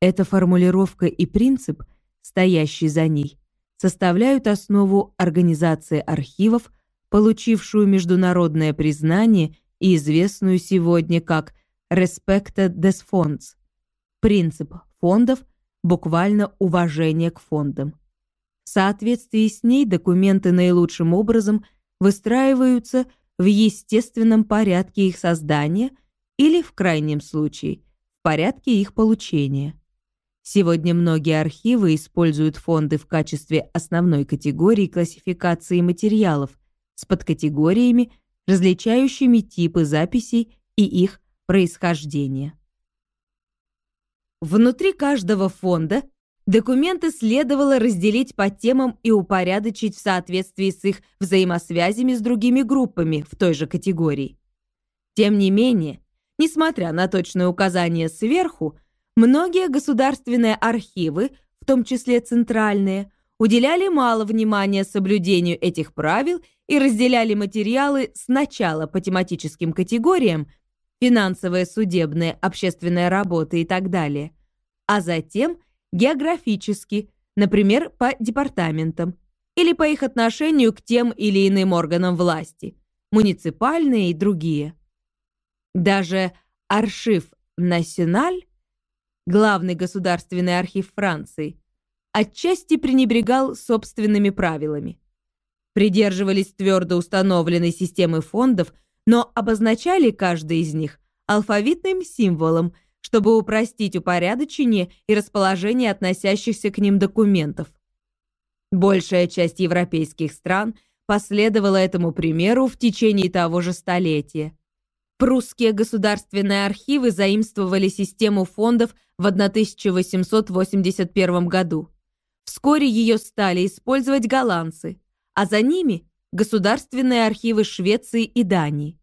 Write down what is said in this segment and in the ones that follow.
Эта формулировка и принцип, стоящий за ней, составляют основу организации архивов, получившую международное признание и известную сегодня как «Respected des Fonds» – принцип фондов, буквально уважение к фондам. В соответствии с ней документы наилучшим образом выстраиваются в естественном порядке их создания или, в крайнем случае, в порядке их получения. Сегодня многие архивы используют фонды в качестве основной категории классификации материалов с подкатегориями, различающими типы записей и их происхождение. Внутри каждого фонда документы следовало разделить по темам и упорядочить в соответствии с их взаимосвязями с другими группами в той же категории. Тем не менее, несмотря на точное указание сверху, многие государственные архивы, в том числе центральные, уделяли мало внимания соблюдению этих правил и разделяли материалы сначала по тематическим категориям, финансовые, судебные, общественная работа и так далее, а затем географически, например, по департаментам или по их отношению к тем или иным органам власти, муниципальные и другие. Даже аршив «Националь», главный государственный архив Франции, отчасти пренебрегал собственными правилами. Придерживались твердо установленной системы фондов, но обозначали каждый из них алфавитным символом, чтобы упростить упорядочение и расположение относящихся к ним документов. Большая часть европейских стран последовала этому примеру в течение того же столетия. Прусские государственные архивы заимствовали систему фондов в 1881 году. Вскоре ее стали использовать голландцы, а за ними – государственные архивы Швеции и Дании.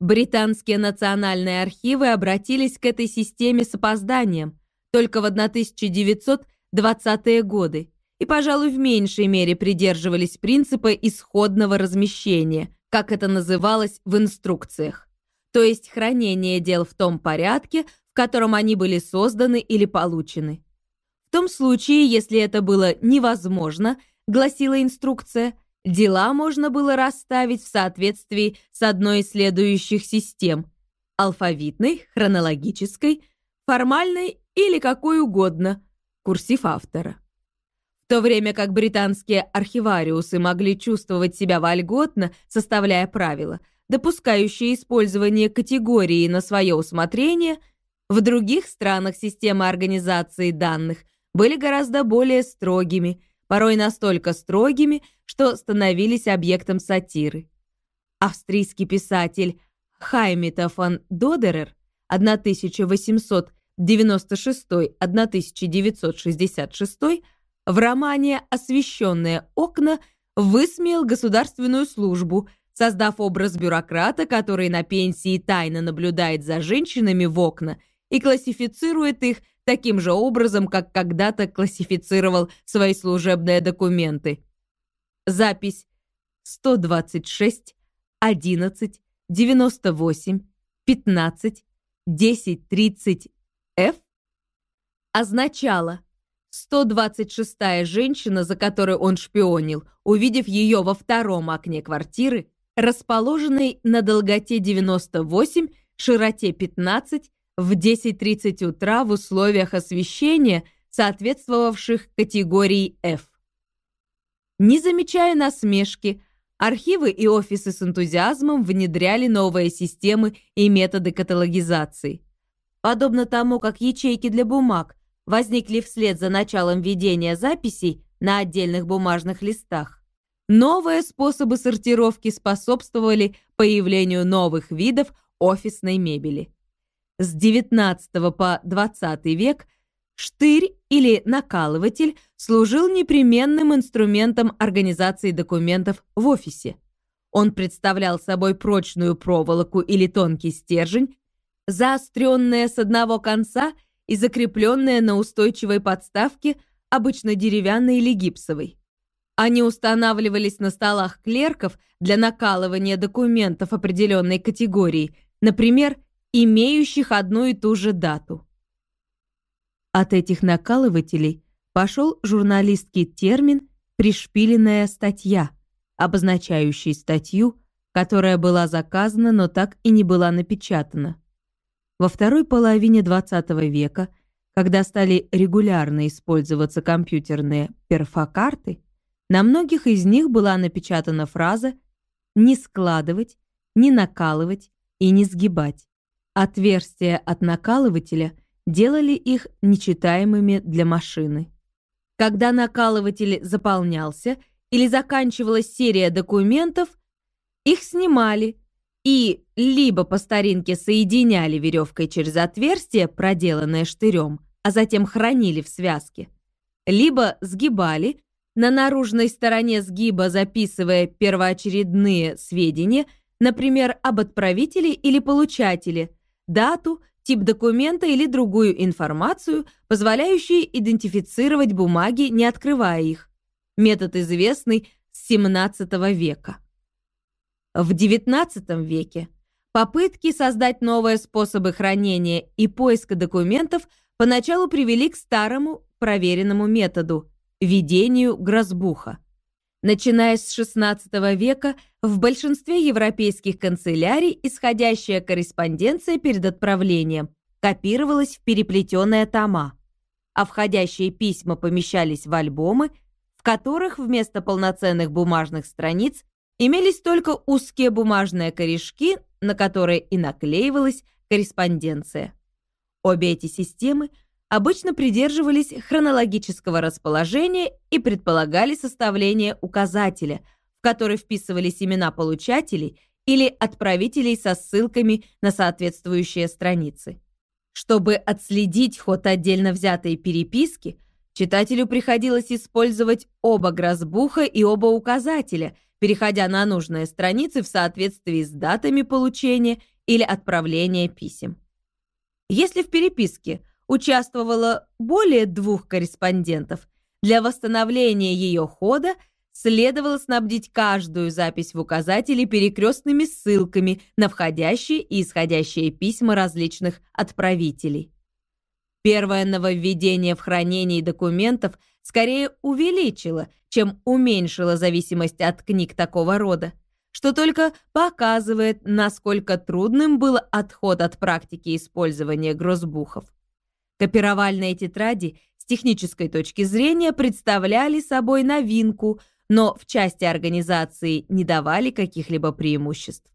Британские национальные архивы обратились к этой системе с опозданием только в 1920-е годы и, пожалуй, в меньшей мере придерживались принципа исходного размещения, как это называлось в инструкциях, то есть хранение дел в том порядке, в котором они были созданы или получены том случае, если это было невозможно, гласила инструкция, дела можно было расставить в соответствии с одной из следующих систем – алфавитной, хронологической, формальной или какой угодно, курсив автора. В то время как британские архивариусы могли чувствовать себя вольготно, составляя правила, допускающие использование категории на свое усмотрение, в других странах система организации данных – были гораздо более строгими, порой настолько строгими, что становились объектом сатиры. Австрийский писатель Хаймита фон Додерер 1896-1966 в романе «Освещенные окна» высмеял государственную службу, создав образ бюрократа, который на пенсии тайно наблюдает за женщинами в окна и классифицирует их таким же образом, как когда-то классифицировал свои служебные документы. Запись 126, 11, 98, 15, 10, 30, F означала 126-я женщина, за которой он шпионил, увидев ее во втором окне квартиры, расположенной на долготе 98, широте 15, в 10.30 утра в условиях освещения, соответствовавших категории F. Не замечая насмешки, архивы и офисы с энтузиазмом внедряли новые системы и методы каталогизации. Подобно тому, как ячейки для бумаг возникли вслед за началом ведения записей на отдельных бумажных листах, новые способы сортировки способствовали появлению новых видов офисной мебели. С 19 по 20 век штырь или накалыватель служил непременным инструментом организации документов в офисе. Он представлял собой прочную проволоку или тонкий стержень, заостренная с одного конца и закрепленная на устойчивой подставке, обычно деревянной или гипсовой. Они устанавливались на столах клерков для накалывания документов определенной категории, например, имеющих одну и ту же дату. От этих накалывателей пошел журналистский термин «пришпиленная статья», обозначающий статью, которая была заказана, но так и не была напечатана. Во второй половине XX века, когда стали регулярно использоваться компьютерные перфокарты, на многих из них была напечатана фраза «не складывать», «не накалывать» и «не сгибать». Отверстия от накалывателя делали их нечитаемыми для машины. Когда накалыватель заполнялся или заканчивалась серия документов, их снимали и либо по старинке соединяли веревкой через отверстие, проделанное штырем, а затем хранили в связке, либо сгибали, на наружной стороне сгиба записывая первоочередные сведения, например, об отправителе или получателе, дату, тип документа или другую информацию, позволяющую идентифицировать бумаги, не открывая их. Метод известный с XVII века. В XIX веке попытки создать новые способы хранения и поиска документов поначалу привели к старому проверенному методу – ведению грозбуха. Начиная с XVI века, в большинстве европейских канцелярий исходящая корреспонденция перед отправлением копировалась в переплетенные тома, а входящие письма помещались в альбомы, в которых вместо полноценных бумажных страниц имелись только узкие бумажные корешки, на которые и наклеивалась корреспонденция. Обе эти системы – обычно придерживались хронологического расположения и предполагали составление указателя, в который вписывались имена получателей или отправителей со ссылками на соответствующие страницы. Чтобы отследить ход отдельно взятой переписки, читателю приходилось использовать оба грозбуха и оба указателя, переходя на нужные страницы в соответствии с датами получения или отправления писем. Если в переписке – участвовало более двух корреспондентов. Для восстановления ее хода следовало снабдить каждую запись в указателе перекрестными ссылками на входящие и исходящие письма различных отправителей. Первое нововведение в хранении документов скорее увеличило, чем уменьшило зависимость от книг такого рода, что только показывает, насколько трудным был отход от практики использования грозбухов. Копировальные тетради с технической точки зрения представляли собой новинку, но в части организации не давали каких-либо преимуществ.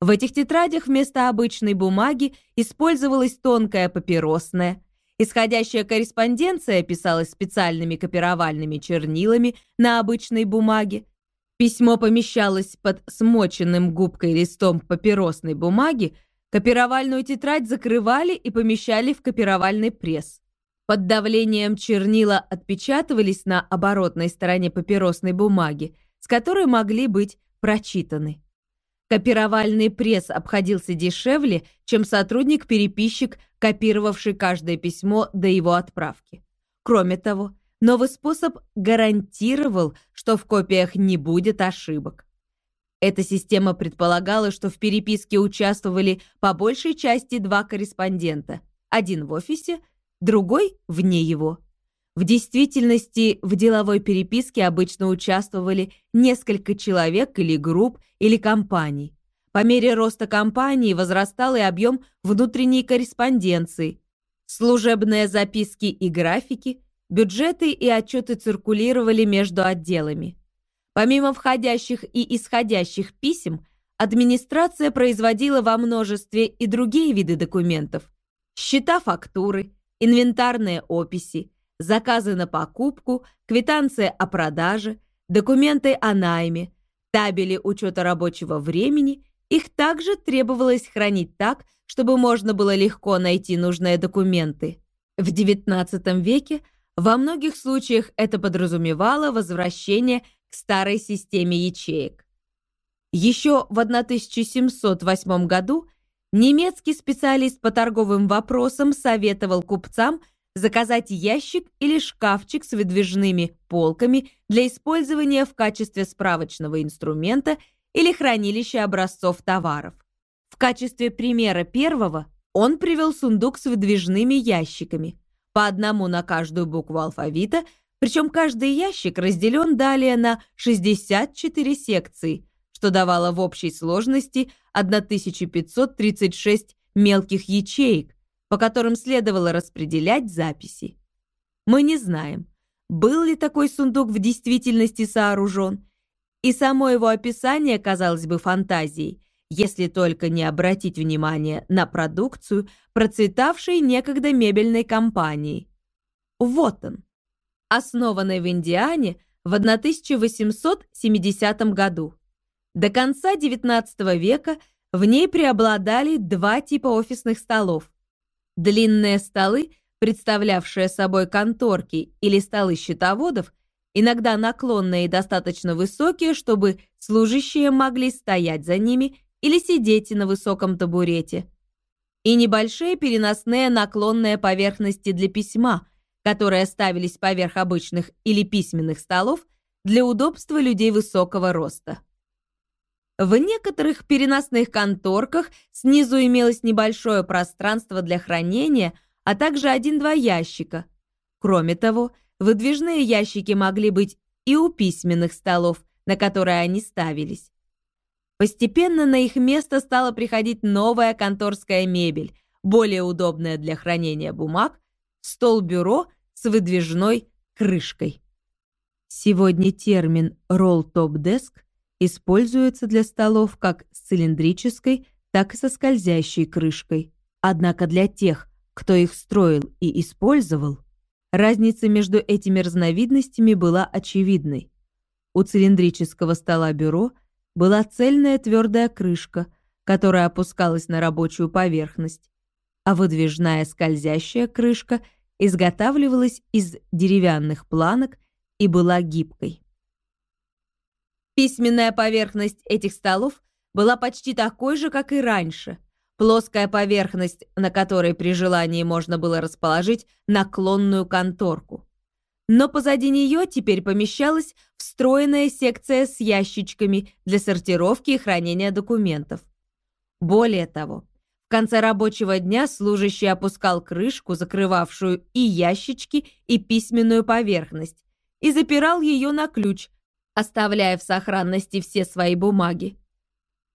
В этих тетрадях вместо обычной бумаги использовалась тонкая папиросная, исходящая корреспонденция писалась специальными копировальными чернилами на обычной бумаге, письмо помещалось под смоченным губкой листом папиросной бумаги, Копировальную тетрадь закрывали и помещали в копировальный пресс. Под давлением чернила отпечатывались на оборотной стороне папиросной бумаги, с которой могли быть прочитаны. Копировальный пресс обходился дешевле, чем сотрудник-переписчик, копировавший каждое письмо до его отправки. Кроме того, новый способ гарантировал, что в копиях не будет ошибок. Эта система предполагала, что в переписке участвовали по большей части два корреспондента. Один в офисе, другой вне его. В действительности в деловой переписке обычно участвовали несколько человек или групп или компаний. По мере роста компании возрастал и объем внутренней корреспонденции. Служебные записки и графики, бюджеты и отчеты циркулировали между отделами. Помимо входящих и исходящих писем, администрация производила во множестве и другие виды документов. Счета фактуры, инвентарные описи, заказы на покупку, квитанции о продаже, документы о найме, табели учета рабочего времени, их также требовалось хранить так, чтобы можно было легко найти нужные документы. В XIX веке во многих случаях это подразумевало возвращение к старой системе ячеек. Еще в 1708 году немецкий специалист по торговым вопросам советовал купцам заказать ящик или шкафчик с выдвижными полками для использования в качестве справочного инструмента или хранилища образцов товаров. В качестве примера первого он привел сундук с выдвижными ящиками. по одному на каждую букву алфавита, причем каждый ящик разделен далее на 64 секции, что давало в общей сложности 1536 мелких ячеек, по которым следовало распределять записи. Мы не знаем, был ли такой сундук в действительности сооружен, и само его описание казалось бы фантазией, если только не обратить внимание на продукцию процветавшей некогда мебельной компании. Вот он, основанной в Индиане в 1870 году. До конца XIX века в ней преобладали два типа офисных столов. Длинные столы, представлявшие собой конторки или столы счетоводов, иногда наклонные и достаточно высокие, чтобы служащие могли стоять за ними или сидеть на высоком табурете. И небольшие переносные наклонные поверхности для письма, которые ставились поверх обычных или письменных столов для удобства людей высокого роста. В некоторых переносных конторках снизу имелось небольшое пространство для хранения, а также один-два ящика. Кроме того, выдвижные ящики могли быть и у письменных столов, на которые они ставились. Постепенно на их место стала приходить новая конторская мебель, более удобная для хранения бумаг, стол-бюро с выдвижной крышкой. Сегодня термин «roll-top-desk» используется для столов как с цилиндрической, так и со скользящей крышкой. Однако для тех, кто их строил и использовал, разница между этими разновидностями была очевидной. У цилиндрического стола-бюро была цельная твердая крышка, которая опускалась на рабочую поверхность, а выдвижная скользящая крышка изготавливалась из деревянных планок и была гибкой. Письменная поверхность этих столов была почти такой же, как и раньше. Плоская поверхность, на которой при желании можно было расположить наклонную конторку. Но позади нее теперь помещалась встроенная секция с ящичками для сортировки и хранения документов. Более того, в конце рабочего дня служащий опускал крышку, закрывавшую и ящички, и письменную поверхность, и запирал ее на ключ, оставляя в сохранности все свои бумаги.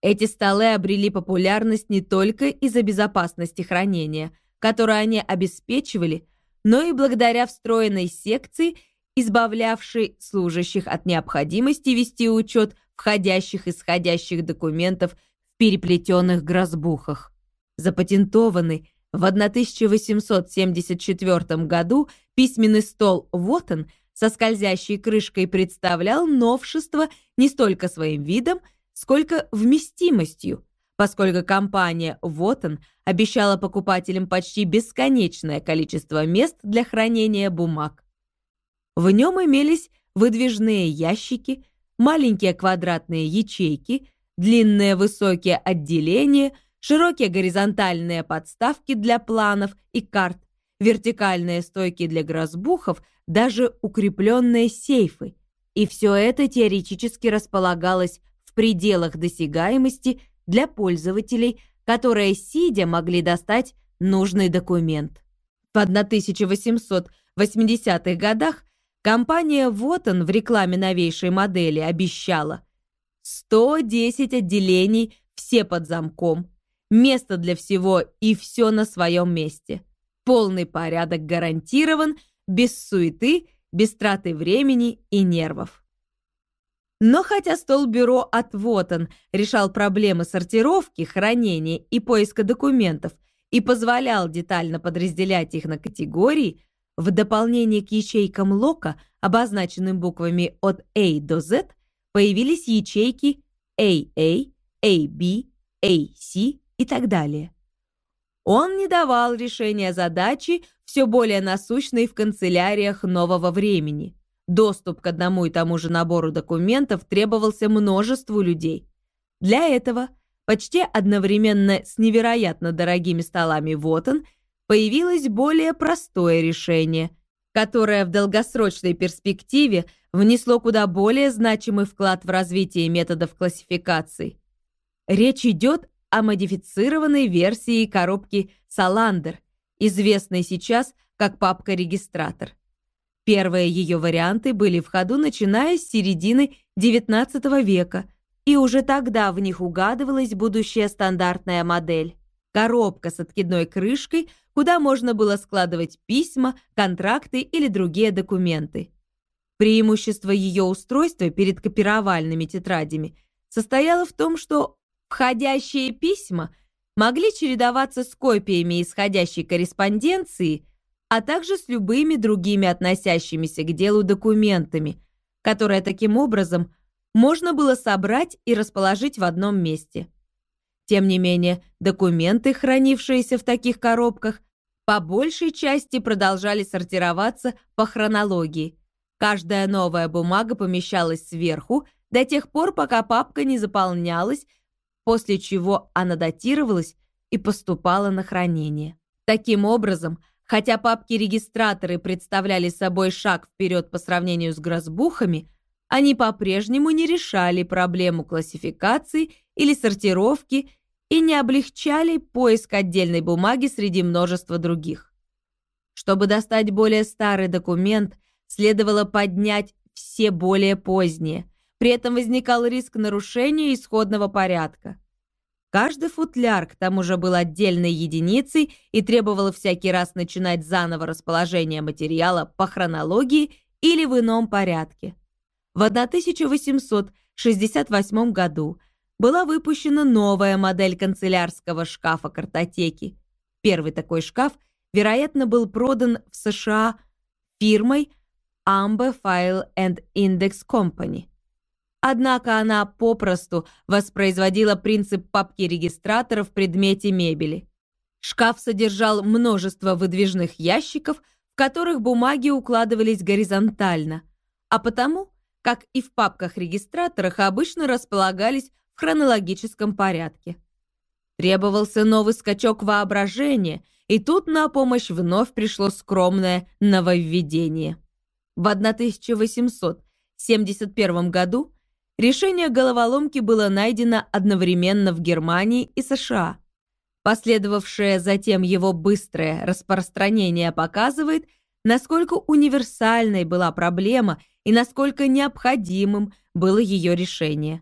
Эти столы обрели популярность не только из-за безопасности хранения, которую они обеспечивали, но и благодаря встроенной секции, избавлявшей служащих от необходимости вести учет входящих и исходящих документов в переплетенных грозбухах. Запатентованный в 1874 году письменный стол «Вотон» со скользящей крышкой представлял новшество не столько своим видом, сколько вместимостью, поскольку компания «Вотон» обещала покупателям почти бесконечное количество мест для хранения бумаг. В нем имелись выдвижные ящики, маленькие квадратные ячейки, длинные высокие отделения, широкие горизонтальные подставки для планов и карт, вертикальные стойки для грозбухов, даже укрепленные сейфы. И все это теоретически располагалось в пределах досягаемости для пользователей, которые, сидя, могли достать нужный документ. В 1880-х годах компания Вотон в рекламе новейшей модели обещала 110 отделений, все под замком, место для всего и все на своем месте – Полный порядок гарантирован, без суеты, без траты времени и нервов. Но хотя стол-бюро от Вотон решал проблемы сортировки, хранения и поиска документов и позволял детально подразделять их на категории, в дополнение к ячейкам лока, обозначенным буквами от A до Z, появились ячейки AA, AB, AC и так далее. Он не давал решения задачи, все более насущной в канцеляриях нового времени. Доступ к одному и тому же набору документов требовался множеству людей. Для этого, почти одновременно с невероятно дорогими столами Вотон, появилось более простое решение, которое в долгосрочной перспективе внесло куда более значимый вклад в развитие методов классификации. Речь идет о модифицированной версии коробки Саландер, известной сейчас как папка-регистратор. Первые ее варианты были в ходу начиная с середины XIX века, и уже тогда в них угадывалась будущая стандартная модель. Коробка с откидной крышкой, куда можно было складывать письма, контракты или другие документы. Преимущество ее устройства перед копировальными тетрадями состояло в том, что входящие письма могли чередоваться с копиями исходящей корреспонденции, а также с любыми другими относящимися к делу документами, которые таким образом можно было собрать и расположить в одном месте. Тем не менее, документы, хранившиеся в таких коробках, по большей части продолжали сортироваться по хронологии. Каждая новая бумага помещалась сверху до тех пор, пока папка не заполнялась, после чего она датировалась и поступала на хранение. Таким образом, хотя папки-регистраторы представляли собой шаг вперед по сравнению с грозбухами, они по-прежнему не решали проблему классификации или сортировки и не облегчали поиск отдельной бумаги среди множества других. Чтобы достать более старый документ, следовало поднять все более поздние. При этом возникал риск нарушения исходного порядка. Каждый футляр к тому же был отдельной единицей и требовало всякий раз начинать заново расположение материала по хронологии или в ином порядке. В 1868 году была выпущена новая модель канцелярского шкафа-картотеки. Первый такой шкаф, вероятно, был продан в США фирмой Amber File and Index Company. Однако она попросту воспроизводила принцип папки регистратора в предмете мебели. Шкаф содержал множество выдвижных ящиков, в которых бумаги укладывались горизонтально, а потому как и в папках-регистраторах, обычно располагались в хронологическом порядке. Требовался новый скачок воображения, и тут на помощь вновь пришло скромное нововведение. В 1871 году решение головоломки было найдено одновременно в Германии и США. Последовавшее затем его быстрое распространение показывает, насколько универсальной была проблема и насколько необходимым было ее решение.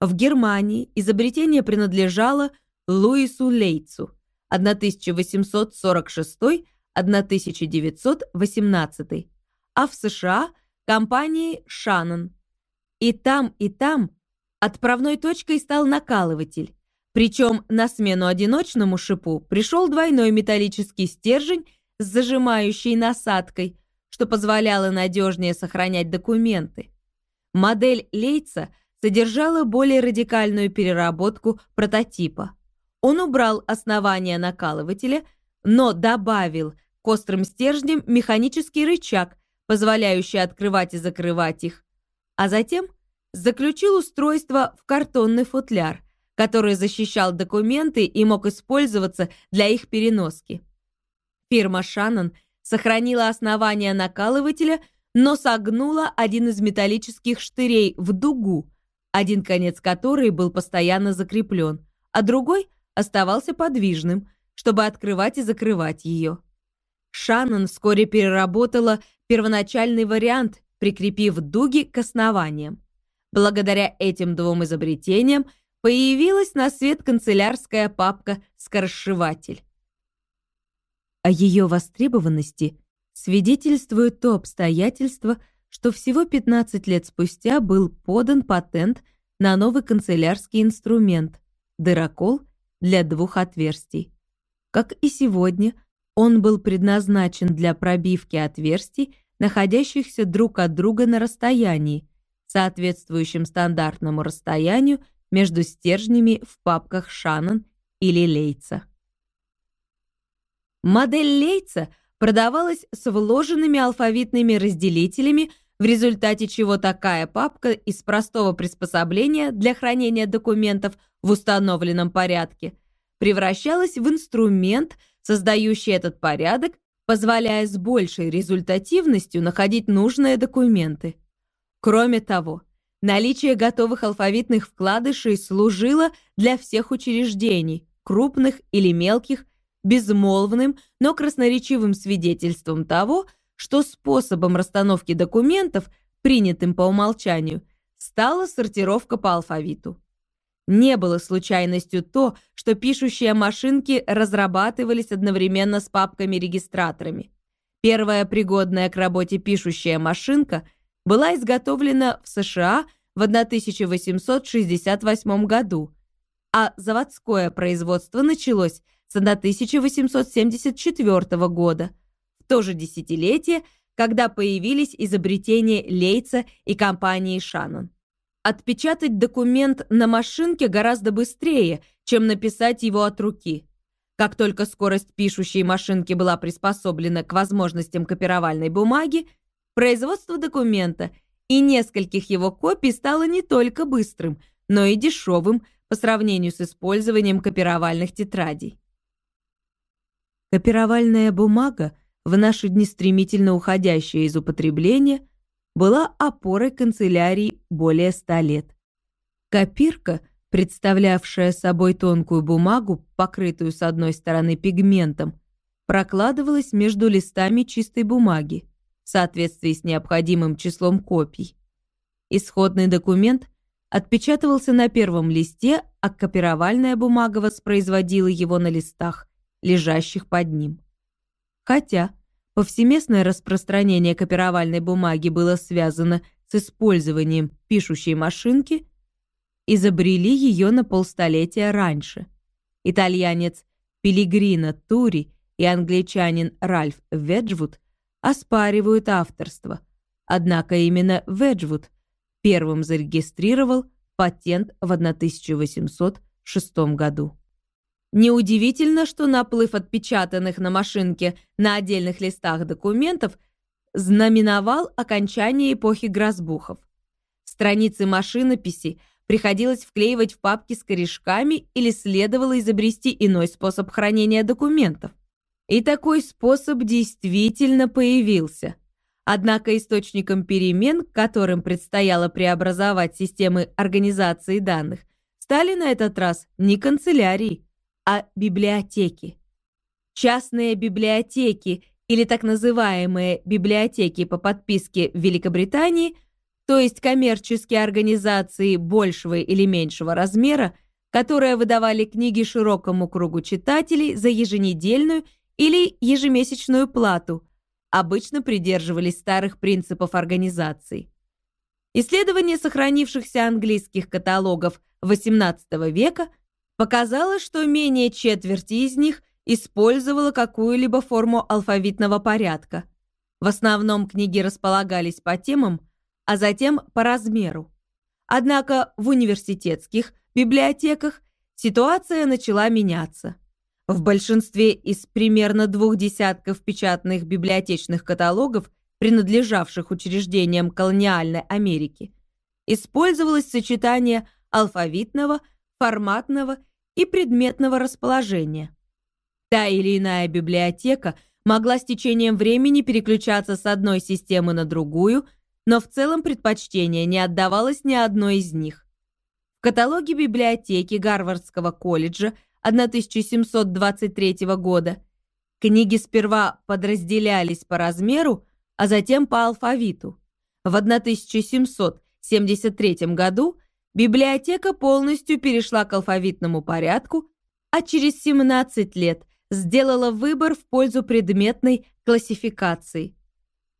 В Германии изобретение принадлежало Луису Лейцу 1846-1918, а в США – компании Шаннон. И там, и там отправной точкой стал накалыватель, причем на смену одиночному шипу пришел двойной металлический стержень с зажимающей насадкой, что позволяло надежнее сохранять документы. Модель Лейца содержала более радикальную переработку прототипа. Он убрал основание накалывателя, но добавил к острым стержням механический рычаг, позволяющий открывать и закрывать их, а затем заключил устройство в картонный футляр, который защищал документы и мог использоваться для их переноски. Фирма Шаннон сохранила основание накалывателя, но согнула один из металлических штырей в дугу, один конец которой был постоянно закреплен, а другой оставался подвижным, чтобы открывать и закрывать ее. Шаннон вскоре переработала первоначальный вариант, прикрепив дуги к основаниям. Благодаря этим двум изобретениям появилась на свет канцелярская папка «Скоросшиватель». О ее востребованности свидетельствует то обстоятельство, что всего 15 лет спустя был подан патент на новый канцелярский инструмент – дырокол для двух отверстий. Как и сегодня, он был предназначен для пробивки отверстий, находящихся друг от друга на расстоянии, соответствующем стандартному расстоянию между стержнями в папках Шаннон или Лейца. Модель Лейца продавалась с вложенными алфавитными разделителями, в результате чего такая папка из простого приспособления для хранения документов в установленном порядке превращалась в инструмент, создающий этот порядок, позволяя с большей результативностью находить нужные документы. Кроме того, наличие готовых алфавитных вкладышей служило для всех учреждений, крупных или мелких, безмолвным, но красноречивым свидетельством того, что способом расстановки документов, принятым по умолчанию, стала сортировка по алфавиту. Не было случайностью то, что пишущие машинки разрабатывались одновременно с папками-регистраторами. Первая пригодная к работе пишущая машинка была изготовлена в США в 1868 году, а заводское производство началось с 1874 года, в то же десятилетие, когда появились изобретения Лейца и компании Шаннон. Отпечатать документ на машинке гораздо быстрее, чем написать его от руки. Как только скорость пишущей машинки была приспособлена к возможностям копировальной бумаги, производство документа и нескольких его копий стало не только быстрым, но и дешевым по сравнению с использованием копировальных тетрадей. Копировальная бумага, в наши дни стремительно уходящая из употребления – была опорой канцелярий более ста лет. Копирка, представлявшая собой тонкую бумагу, покрытую с одной стороны пигментом, прокладывалась между листами чистой бумаги в соответствии с необходимым числом копий. Исходный документ отпечатывался на первом листе, а копировальная бумага воспроизводила его на листах, лежащих под ним. Хотя Повсеместное распространение копировальной бумаги было связано с использованием пишущей машинки, изобрели ее на полстолетия раньше. Итальянец Пилигрино Тури и англичанин Ральф Веджвуд оспаривают авторство, однако именно Веджвуд первым зарегистрировал патент в 1806 году. Неудивительно, что наплыв отпечатанных на машинке на отдельных листах документов знаменовал окончание эпохи грозбухов. Страницы машинописи приходилось вклеивать в папки с корешками или следовало изобрести иной способ хранения документов. И такой способ действительно появился. Однако источником перемен, которым предстояло преобразовать системы организации данных, стали на этот раз не канцелярии, а библиотеки. Частные библиотеки или так называемые библиотеки по подписке в Великобритании, то есть коммерческие организации большего или меньшего размера, которые выдавали книги широкому кругу читателей за еженедельную или ежемесячную плату, обычно придерживались старых принципов организации. Исследование сохранившихся английских каталогов XVIII века – Показалось, что менее четверти из них использовала какую-либо форму алфавитного порядка. В основном книги располагались по темам, а затем по размеру. Однако в университетских библиотеках ситуация начала меняться. В большинстве из примерно двух десятков печатных библиотечных каталогов, принадлежавших учреждениям колониальной Америки, использовалось сочетание алфавитного – форматного и предметного расположения. Та или иная библиотека могла с течением времени переключаться с одной системы на другую, но в целом предпочтение не отдавалось ни одной из них. В каталоге библиотеки Гарвардского колледжа 1723 года книги сперва подразделялись по размеру, а затем по алфавиту. В 1773 году библиотека полностью перешла к алфавитному порядку, а через 17 лет сделала выбор в пользу предметной классификации.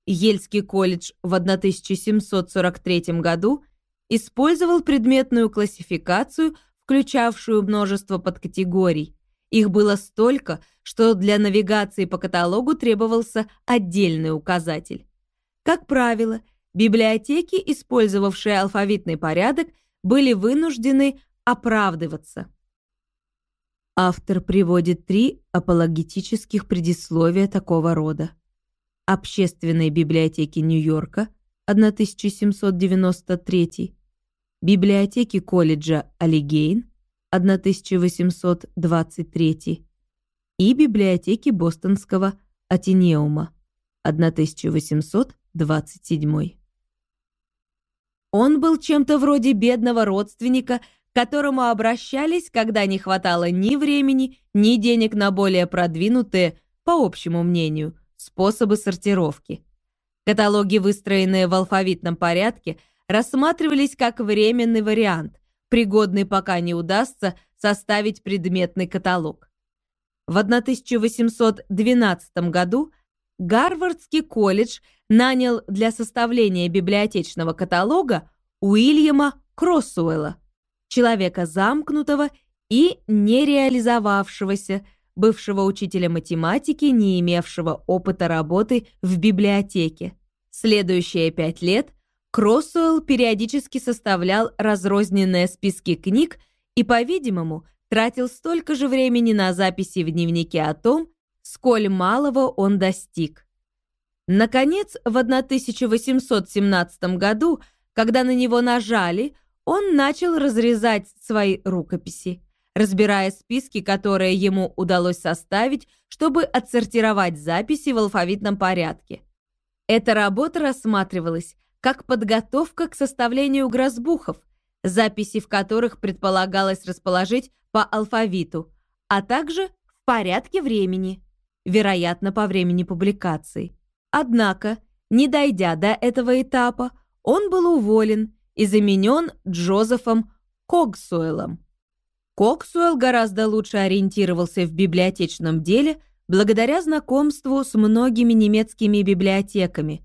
Ельский колледж в 1743 году использовал предметную классификацию, включавшую множество подкатегорий. Их было столько, что для навигации по каталогу требовался отдельный указатель. Как правило, библиотеки, использовавшие алфавитный порядок, были вынуждены оправдываться. Автор приводит три апологетических предисловия такого рода. Общественной библиотеки Нью-Йорка, 1793, библиотеки колледжа Алигейн, 1823 и библиотеки Бостонского Атинеума, 1827. Он был чем-то вроде бедного родственника к которому обращались, когда не хватало ни времени, ни денег на более продвинутые, по общему мнению, способы сортировки. Каталоги, выстроенные в алфавитном порядке, рассматривались как временный вариант, пригодный пока не удастся составить предметный каталог. В 1812 году Гарвардский колледж нанял для составления библиотечного каталога Уильяма Кроссуэлла, человека замкнутого и нереализовавшегося, бывшего учителя математики, не имевшего опыта работы в библиотеке. Следующие пять лет Кроссуэлл периодически составлял разрозненные списки книг и, по-видимому, тратил столько же времени на записи в дневнике о том, сколь малого он достиг. Наконец, в 1817 году, когда на него нажали, он начал разрезать свои рукописи, разбирая списки, которые ему удалось составить, чтобы отсортировать записи в алфавитном порядке. Эта работа рассматривалась как подготовка к составлению грозбухов, записи в которых предполагалось расположить по алфавиту, а также в порядке времени, вероятно, по времени публикации. Однако, не дойдя до этого этапа, он был уволен и заменен Джозефом Когсуэлом. Коксуэлл гораздо лучше ориентировался в библиотечном деле благодаря знакомству с многими немецкими библиотеками,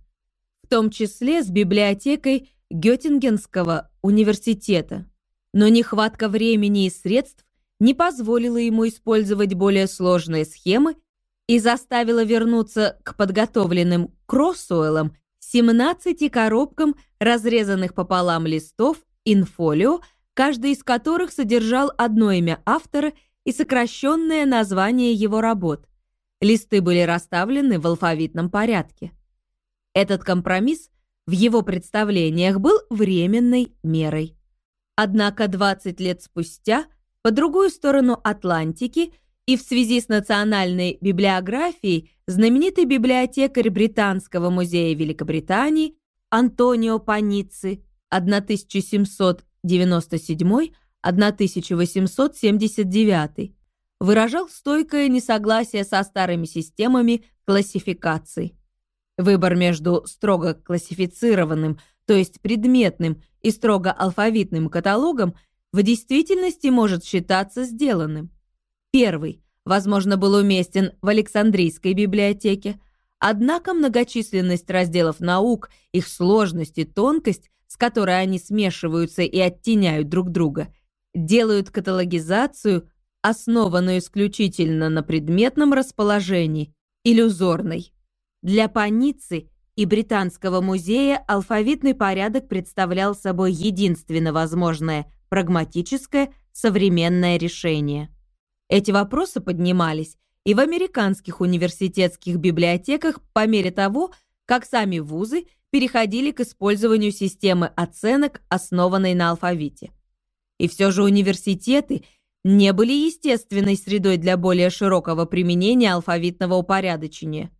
том числе с библиотекой Геттингенского университета. Но нехватка времени и средств не позволила ему использовать более сложные схемы и заставила вернуться к подготовленным Кроссуэллам 17 коробкам разрезанных пополам листов инфолио, каждый из которых содержал одно имя автора и сокращенное название его работ. Листы были расставлены в алфавитном порядке. Этот компромисс в его представлениях был временной мерой. Однако 20 лет спустя, по другую сторону Атлантики и в связи с национальной библиографией, знаменитый библиотекарь Британского музея Великобритании Антонио Паницци 1797-1879 выражал стойкое несогласие со старыми системами классификации. Выбор между строго классифицированным, то есть предметным, и строго алфавитным каталогом в действительности может считаться сделанным. Первый, возможно, был уместен в Александрийской библиотеке, однако многочисленность разделов наук, их сложность и тонкость, с которой они смешиваются и оттеняют друг друга, делают каталогизацию, основанную исключительно на предметном расположении, иллюзорной. Для Паницы и Британского музея алфавитный порядок представлял собой единственно возможное прагматическое современное решение. Эти вопросы поднимались и в американских университетских библиотеках по мере того, как сами вузы переходили к использованию системы оценок, основанной на алфавите. И все же университеты не были естественной средой для более широкого применения алфавитного упорядочения.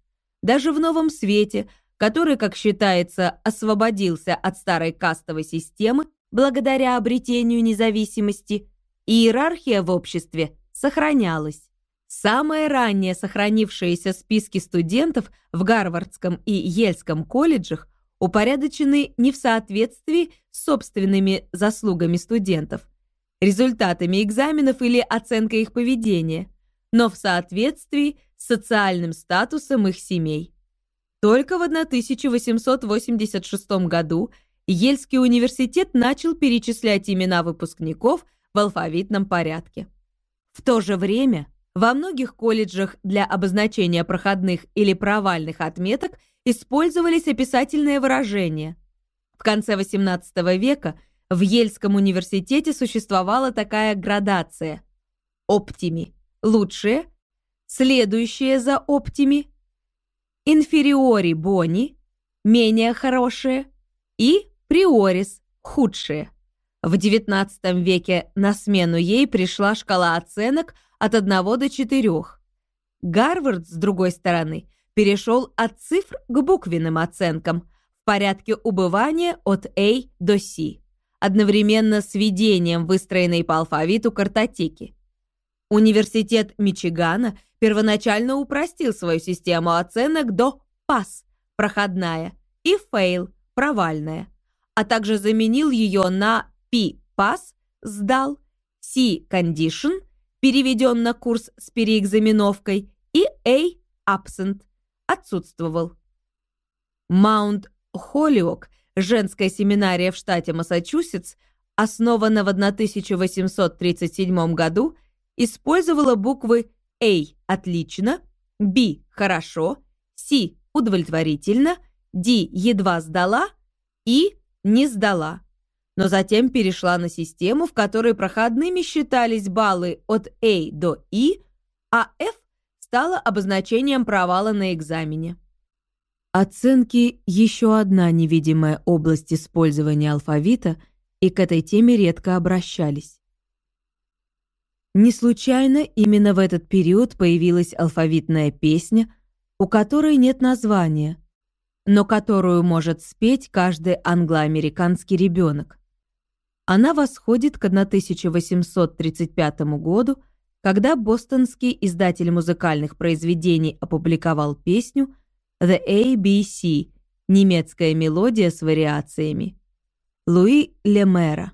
Даже в новом свете, который, как считается, освободился от старой кастовой системы благодаря обретению независимости, иерархия в обществе сохранялась. Самые ранние сохранившиеся списки студентов в Гарвардском и Ельском колледжах упорядочены не в соответствии с собственными заслугами студентов, результатами экзаменов или оценкой их поведения, но в соответствии социальным статусом их семей. Только в 1886 году Ельский университет начал перечислять имена выпускников в алфавитном порядке. В то же время во многих колледжах для обозначения проходных или провальных отметок использовались описательные выражения. В конце XVIII века в Ельском университете существовала такая градация. Оптими – лучшие, Следующее за оптими – инфериори бони – менее хорошие, и приорис – худшие. В XIX веке на смену ей пришла шкала оценок от 1 до 4. Гарвард, с другой стороны, перешел от цифр к буквенным оценкам в порядке убывания от A до C. одновременно с введением выстроенной по алфавиту картотеки. Университет Мичигана первоначально упростил свою систему оценок до «pass» – проходная и «fail» – провальная, а также заменил ее на «P-pass» – сдал, «C-condition» – переведен на курс с переэкзаменовкой и «A-absent» – отсутствовал. Маунт Холлиок, женская семинария в штате Массачусетс, основана в 1837 году, использовала буквы A – отлично, B – хорошо, C – удовлетворительно, D – едва сдала и не сдала. Но затем перешла на систему, в которой проходными считались баллы от A до E, а F стала обозначением провала на экзамене. Оценки – еще одна невидимая область использования алфавита, и к этой теме редко обращались. Не случайно именно в этот период появилась алфавитная песня, у которой нет названия, но которую может спеть каждый англоамериканский ребенок. Она восходит к 1835 году, когда бостонский издатель музыкальных произведений опубликовал песню – The ABC – немецкая мелодия с вариациями. Луи Лемера.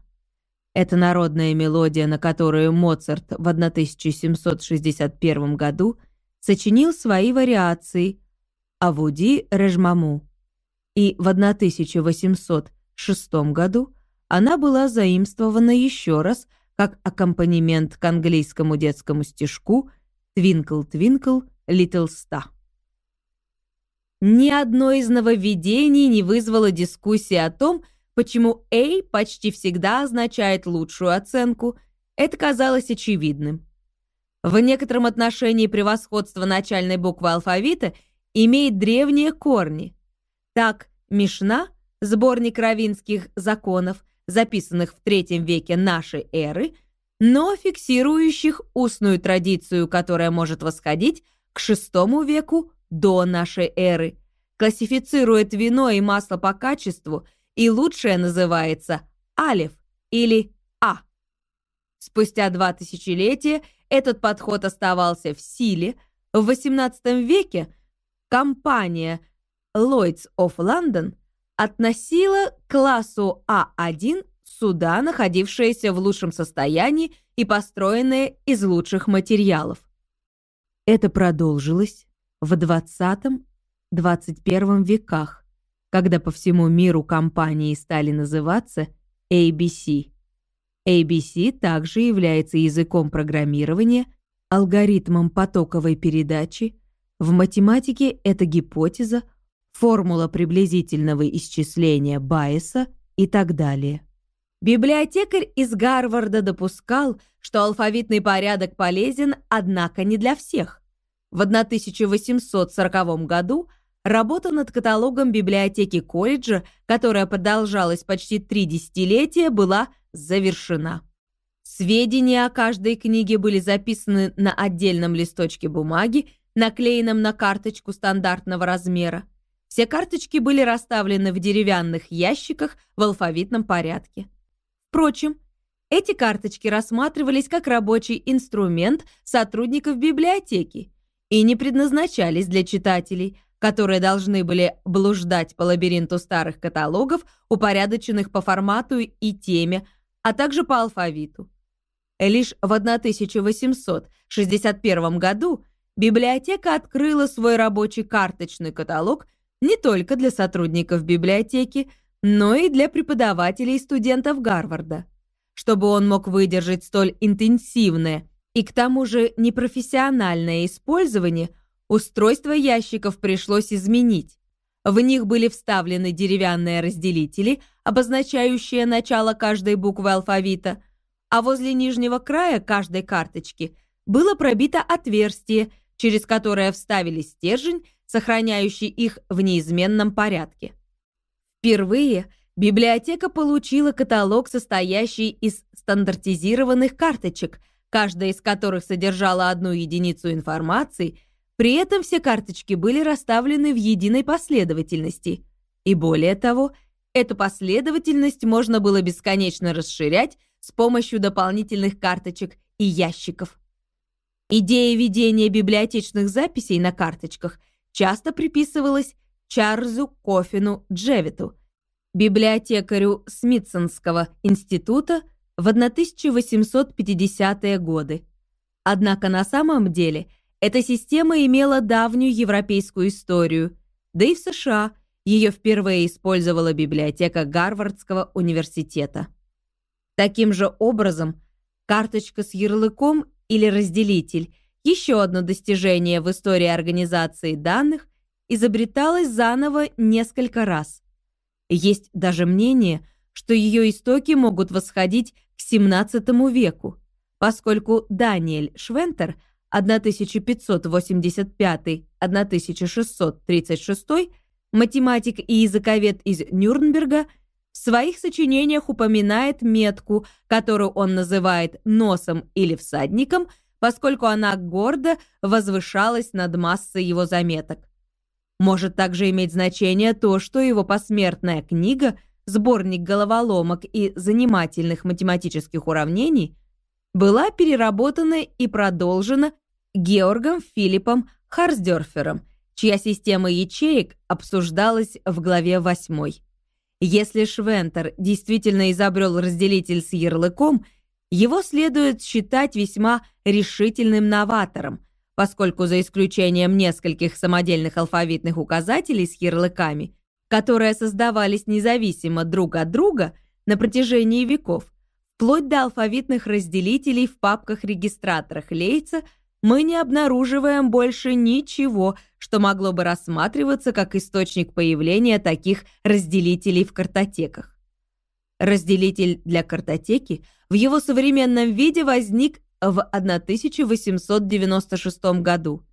Это народная мелодия, на которую Моцарт в 1761 году сочинил свои вариации а Вуди Режмаму. И в 1806 году она была заимствована еще раз как аккомпанемент к английскому детскому стишку «Твинкл, твинкл, литл ста». Ни одно из нововведений не вызвало дискуссии о том, почему A почти всегда означает лучшую оценку. Это казалось очевидным. В некотором отношении превосходство начальной буквы алфавита имеет древние корни. Так, Мишна, сборник равинских законов, записанных в III веке нашей эры, но фиксирующих устную традицию, которая может восходить к VI веку до нашей эры, классифицирует вино и масло по качеству, и лучшее называется алев или а. Спустя два тысячелетия этот подход оставался в силе. В XVIII веке компания Lloyds of London относила к классу А1 суда, находившиеся в лучшем состоянии и построенные из лучших материалов. Это продолжилось в 20-21 веках, когда по всему миру компании стали называться ABC. ABC также является языком программирования, алгоритмом потоковой передачи, в математике это гипотеза, формула приблизительного исчисления Байеса и так далее. Библиотекарь из Гарварда допускал, что алфавитный порядок полезен, однако не для всех. В 1840 году работа над каталогом библиотеки колледжа, которая продолжалась почти три десятилетия, была завершена. Сведения о каждой книге были записаны на отдельном листочке бумаги, наклеенном на карточку стандартного размера. Все карточки были расставлены в деревянных ящиках в алфавитном порядке. Впрочем, эти карточки рассматривались как рабочий инструмент сотрудников библиотеки и не предназначались для читателей, которые должны были блуждать по лабиринту старых каталогов, упорядоченных по формату и теме, а также по алфавиту. Лишь в 1861 году библиотека открыла свой рабочий карточный каталог не только для сотрудников библиотеки, но и для преподавателей и студентов Гарварда. Чтобы он мог выдержать столь интенсивное и к тому же непрофессиональное использование, устройство ящиков пришлось изменить. В них были вставлены деревянные разделители, обозначающие начало каждой буквы алфавита, а возле нижнего края каждой карточки было пробито отверстие, через которое вставили стержень, сохраняющий их в неизменном порядке. Впервые библиотека получила каталог, состоящий из стандартизированных карточек – каждая из которых содержала одну единицу информации, при этом все карточки были расставлены в единой последовательности. И более того, Эту последовательность можно было бесконечно расширять с помощью дополнительных карточек и ящиков. Идея ведения библиотечных записей на карточках часто приписывалась Чарльзу Кофину Джевиту, библиотекарю Смитсонского института в 1850-е годы. Однако на самом деле эта система имела давнюю европейскую историю, да и в США ее впервые использовала библиотека Гарвардского университета. Таким же образом, карточка с ярлыком или разделитель, еще одно достижение в истории организации данных, изобреталось заново несколько раз. Есть даже мнение, что ее истоки могут восходить к XVII веку, поскольку Даниэль Швентер 1585-1636 математик и языковед из Нюрнберга, в своих сочинениях упоминает метку, которую он называет «носом» или «всадником», поскольку она гордо возвышалась над массой его заметок. Может также иметь значение то, что его посмертная книга, сборник головоломок и занимательных математических уравнений, была переработана и продолжена Георгом Филиппом Харсдерфером, чья система ячеек обсуждалась в главе 8. Если Швентер действительно изобрел разделитель с ярлыком, его следует считать весьма решительным новатором, поскольку за исключением нескольких самодельных алфавитных указателей с ярлыками, которые создавались независимо друг от друга на протяжении веков, вплоть до алфавитных разделителей в папках-регистраторах Лейца – мы не обнаруживаем больше ничего, что могло бы рассматриваться как источник появления таких разделителей в картотеках. Разделитель для картотеки в его современном виде возник в 1896 году.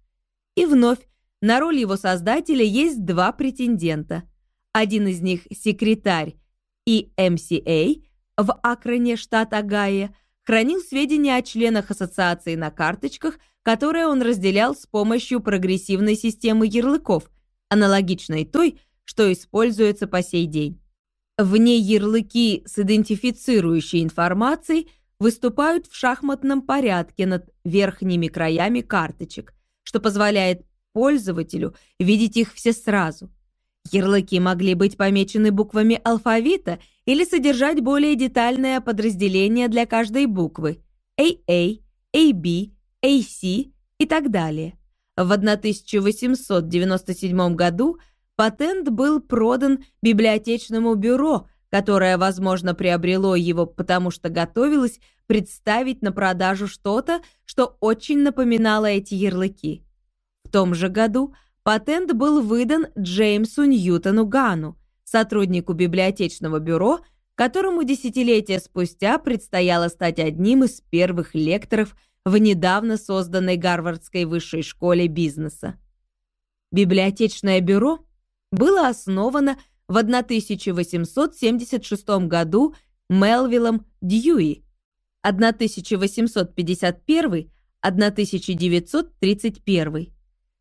И вновь на роль его создателя есть два претендента. Один из них – секретарь EMCA в Акроне, штат Огайо, хранил сведения о членах ассоциации на карточках – которое он разделял с помощью прогрессивной системы ярлыков, аналогичной той, что используется по сей день. В ней ярлыки с идентифицирующей информацией выступают в шахматном порядке над верхними краями карточек, что позволяет пользователю видеть их все сразу. Ярлыки могли быть помечены буквами алфавита или содержать более детальное подразделение для каждой буквы AA, AB, AC и так далее. В 1897 году патент был продан библиотечному бюро, которое, возможно, приобрело его, потому что готовилось представить на продажу что-то, что очень напоминало эти ярлыки. В том же году патент был выдан Джеймсу Ньютону Гану, сотруднику библиотечного бюро, которому десятилетия спустя предстояло стать одним из первых лекторов – в недавно созданной Гарвардской высшей школе бизнеса. Библиотечное бюро было основано в 1876 году Мелвиллом Дьюи 1851-1931,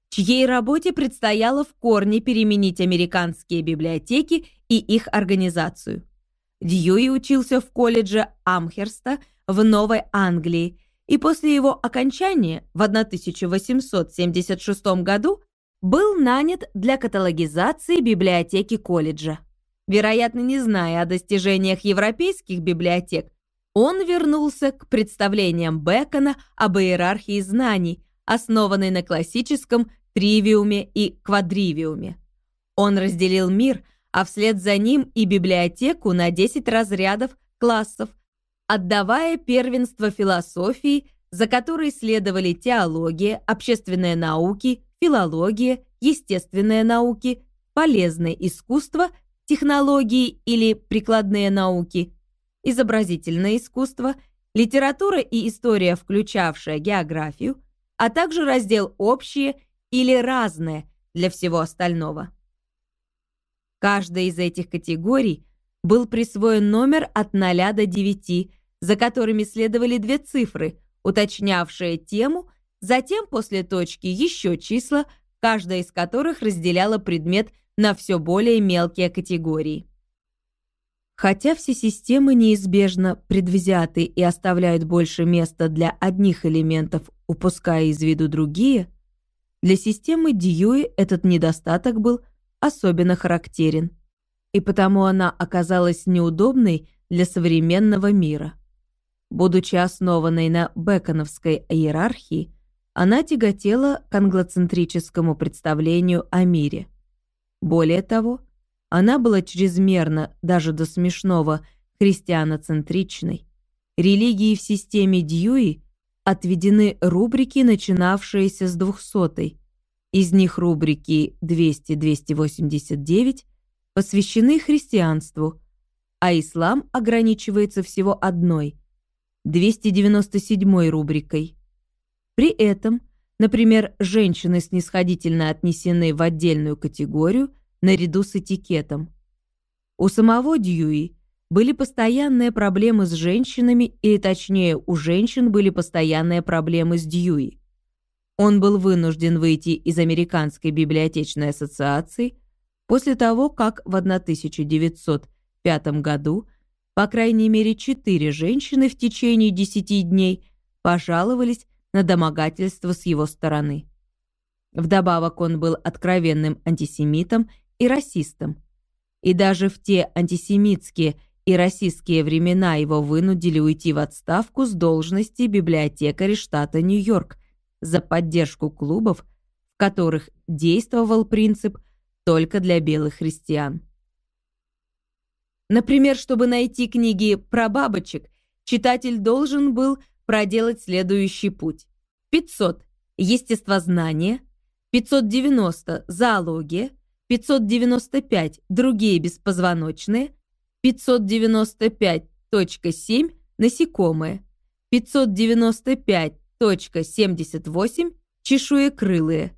чьей работе предстояло в корне переменить американские библиотеки и их организацию. Дьюи учился в колледже Амхерста в Новой Англии и после его окончания в 1876 году был нанят для каталогизации библиотеки колледжа. Вероятно, не зная о достижениях европейских библиотек, он вернулся к представлениям Бекона об иерархии знаний, основанной на классическом тривиуме и квадривиуме. Он разделил мир, а вслед за ним и библиотеку на 10 разрядов, классов, отдавая первенство философии, за которой следовали теология, общественные науки, филология, естественные науки, полезное искусство, технологии или прикладные науки, изобразительное искусство, литература и история, включавшая географию, а также раздел «Общее» или «Разное» для всего остального. Каждой из этих категорий был присвоен номер от 0 до 9, за которыми следовали две цифры, уточнявшие тему, затем после точки еще числа, каждая из которых разделяла предмет на все более мелкие категории. Хотя все системы неизбежно предвзяты и оставляют больше места для одних элементов, упуская из виду другие, для системы Дьюи этот недостаток был особенно характерен, и потому она оказалась неудобной для современного мира. Будучи основанной на беконовской иерархии, она тяготела к англоцентрическому представлению о мире. Более того, она была чрезмерно, даже до смешного, христианоцентричной. Религии в системе Дьюи отведены рубрики, начинавшиеся с двухсотой. Из них рубрики 200-289 посвящены христианству, а ислам ограничивается всего одной, 297 рубрикой. При этом, например, женщины снисходительно отнесены в отдельную категорию наряду с этикетом. У самого Дьюи были постоянные проблемы с женщинами, или точнее, у женщин были постоянные проблемы с Дьюи. Он был вынужден выйти из Американской библиотечной ассоциации после того, как в 1905 году по крайней мере четыре женщины в течение десяти дней пожаловались на домогательство с его стороны. Вдобавок он был откровенным антисемитом и расистом. И даже в те антисемитские и расистские времена его вынудили уйти в отставку с должности библиотекаря штата Нью-Йорк за поддержку клубов, в которых действовал принцип только для белых христиан. Например, чтобы найти книги про бабочек, читатель должен был проделать следующий путь. 500 – естествознание, 590 – зоология, 595 – другие беспозвоночные, 595.7 – насекомые, 595.78 – чешуекрылые,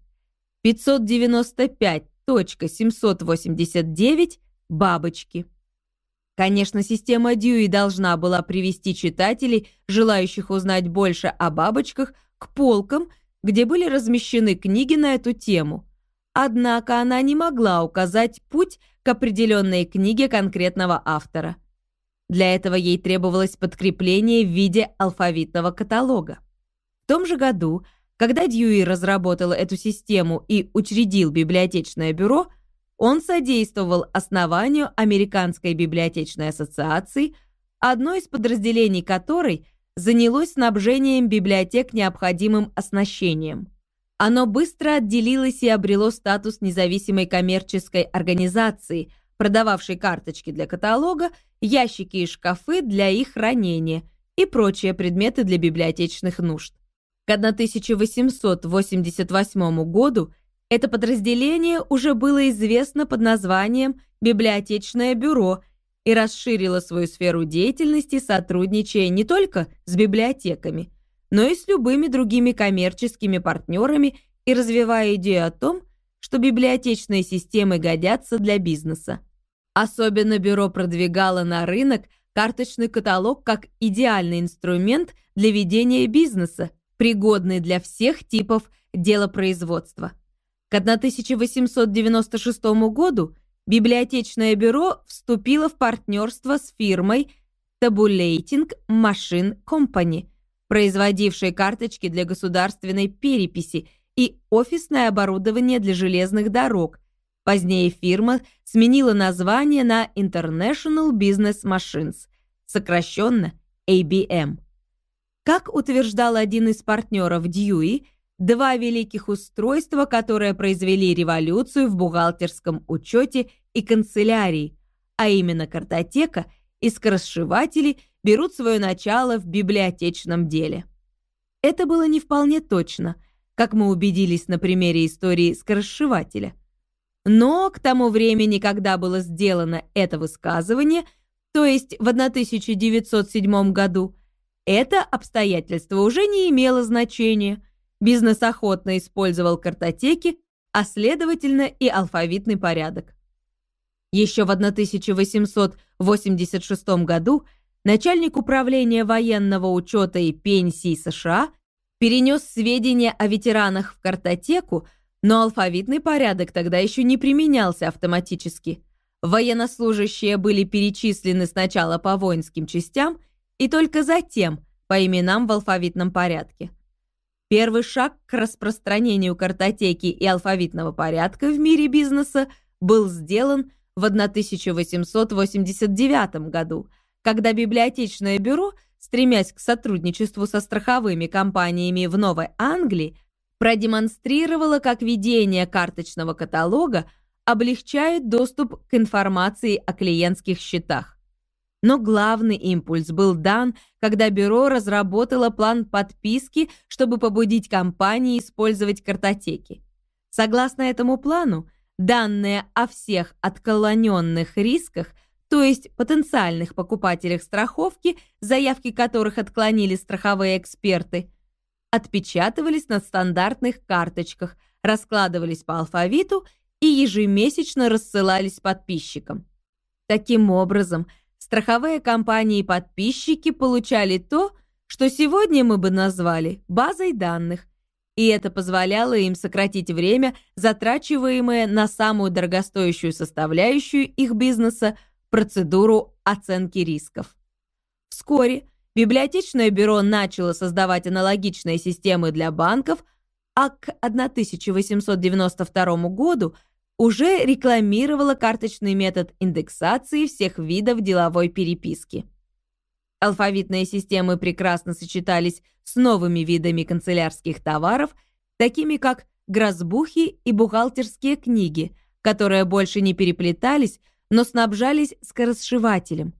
595.789 – бабочки. Конечно, система Дьюи должна была привести читателей, желающих узнать больше о бабочках, к полкам, где были размещены книги на эту тему – Однако она не могла указать путь к определенной книге конкретного автора. Для этого ей требовалось подкрепление в виде алфавитного каталога. В том же году, когда Дьюи разработал эту систему и учредил библиотечное бюро, он содействовал основанию Американской библиотечной ассоциации, одно из подразделений которой занялось снабжением библиотек необходимым оснащением. Оно быстро отделилось и обрело статус независимой коммерческой организации, продававшей карточки для каталога, ящики и шкафы для их хранения и прочие предметы для библиотечных нужд. К 1888 году это подразделение уже было известно под названием «Библиотечное бюро» и расширило свою сферу деятельности, сотрудничая не только с библиотеками, но и с любыми другими коммерческими партнерами и развивая идею о том, что библиотечные системы годятся для бизнеса. Особенно бюро продвигало на рынок карточный каталог как идеальный инструмент для ведения бизнеса, пригодный для всех типов делопроизводства. К 1896 году библиотечное бюро вступило в партнерство с фирмой Tabulating Machine Company – производившей карточки для государственной переписи и офисное оборудование для железных дорог. Позднее фирма сменила название на International Business Machines, сокращенно ABM. Как утверждал один из партнеров Дьюи, два великих устройства, которые произвели революцию в бухгалтерском учете и канцелярии, а именно картотека и скоросшиватели – берут свое начало в библиотечном деле. Это было не вполне точно, как мы убедились на примере истории скоросшивателя. Но к тому времени, когда было сделано это высказывание, то есть в 1907 году, это обстоятельство уже не имело значения. Бизнес охотно использовал картотеки, а следовательно и алфавитный порядок. Еще в 1886 году начальник управления военного учета и пенсий США перенес сведения о ветеранах в картотеку, но алфавитный порядок тогда еще не применялся автоматически. Военнослужащие были перечислены сначала по воинским частям и только затем по именам в алфавитном порядке. Первый шаг к распространению картотеки и алфавитного порядка в мире бизнеса был сделан в 1889 году, когда библиотечное бюро, стремясь к сотрудничеству со страховыми компаниями в Новой Англии, продемонстрировало, как ведение карточного каталога облегчает доступ к информации о клиентских счетах. Но главный импульс был дан, когда бюро разработало план подписки, чтобы побудить компании использовать картотеки. Согласно этому плану, данные о всех отклоненных рисках, то есть потенциальных покупателях страховки, заявки которых отклонили страховые эксперты, отпечатывались на стандартных карточках, раскладывались по алфавиту и ежемесячно рассылались подписчикам. Таким образом, страховые компании и подписчики получали то, что сегодня мы бы назвали базой данных, и это позволяло им сократить время, затрачиваемое на самую дорогостоящую составляющую их бизнеса – процедуру оценки рисков. Вскоре библиотечное бюро начало создавать аналогичные системы для банков, а к 1892 году уже рекламировало карточный метод индексации всех видов деловой переписки. Алфавитные системы прекрасно сочетались с новыми видами канцелярских товаров, такими как грозбухи и бухгалтерские книги, которые больше не переплетались, но снабжались скоросшивателем.